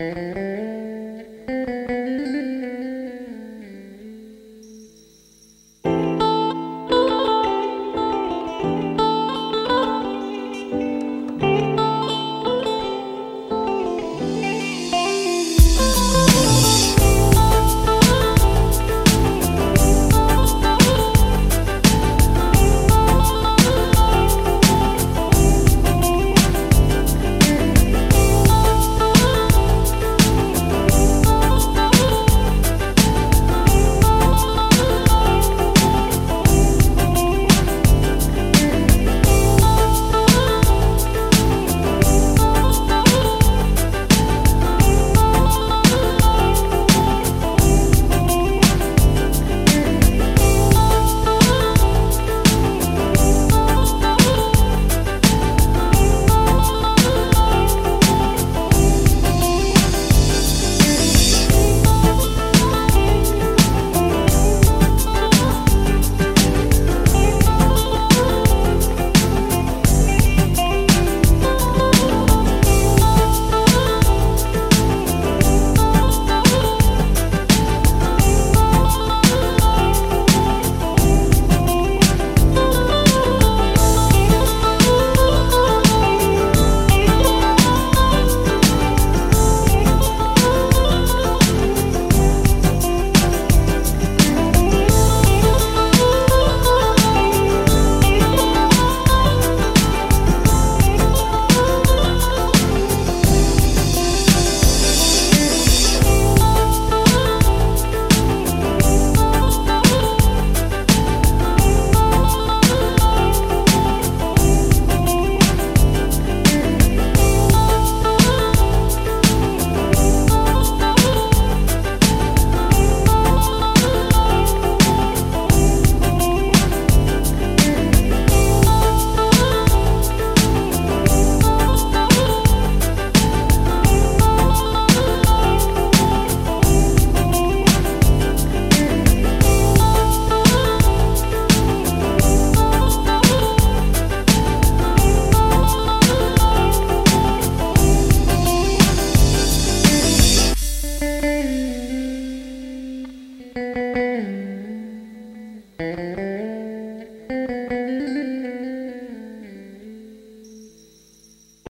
Mm-hmm.